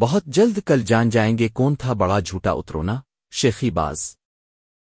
بہت جلد کل جان جائیں گے کون تھا بڑا جھوٹا اترونا شیخی باز۔